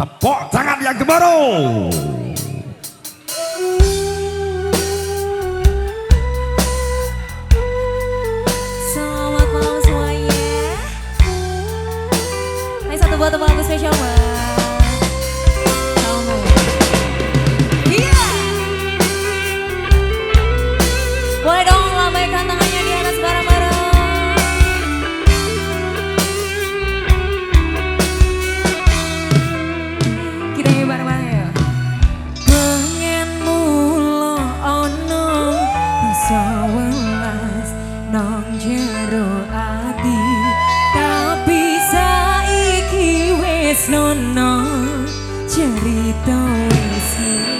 Tepuk tangan yang gemuruh. Selamat malam semuanya. Ini satu buat teman lagu spesial mas. Nang jero ati. Tapi saiki wis nono cerita wis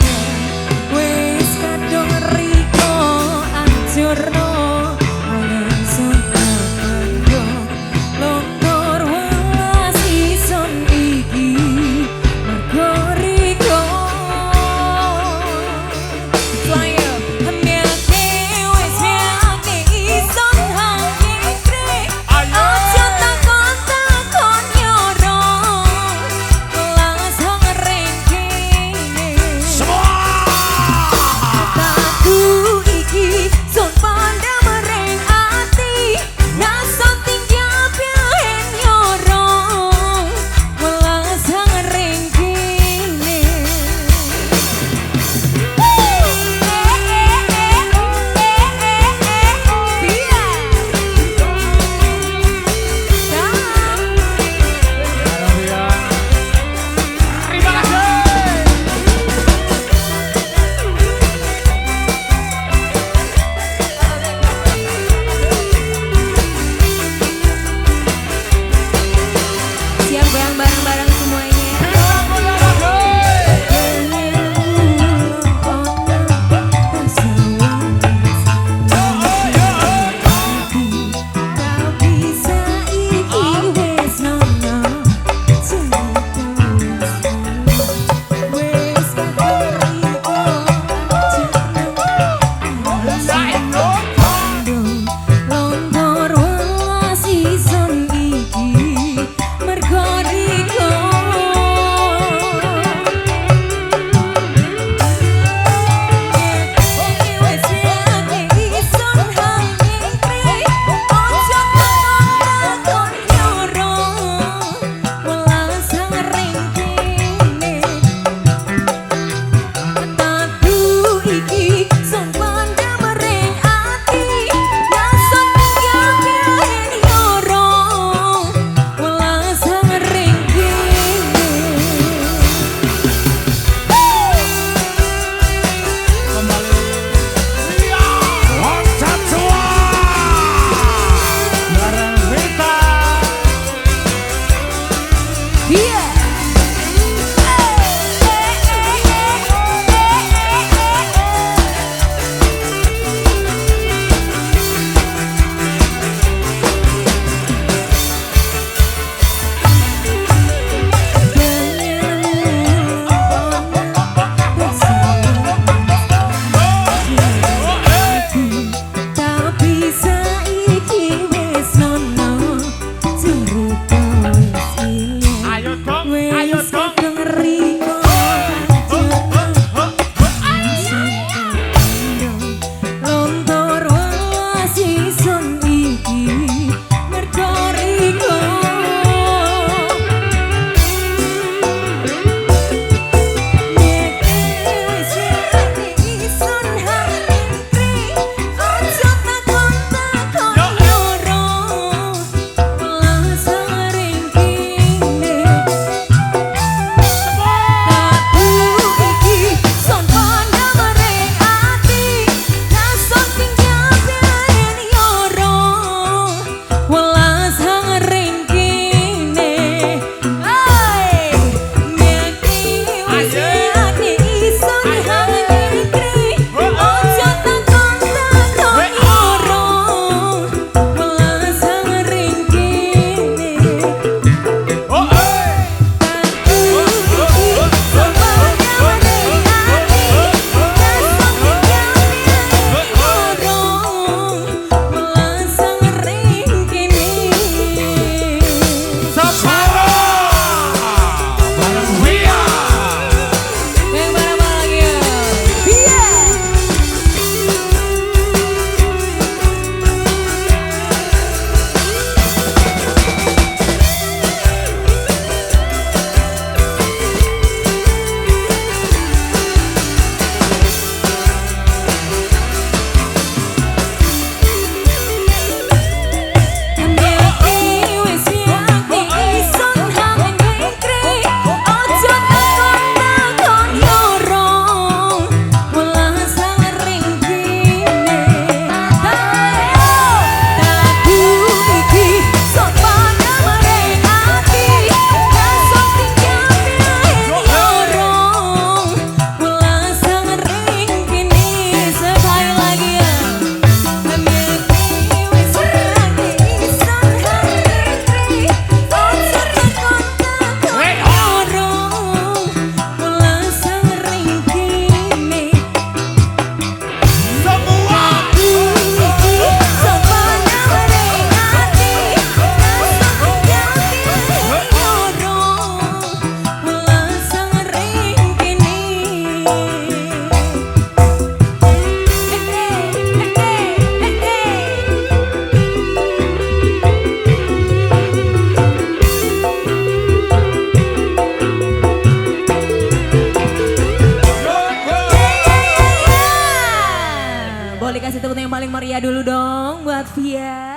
dulu dong buat Via.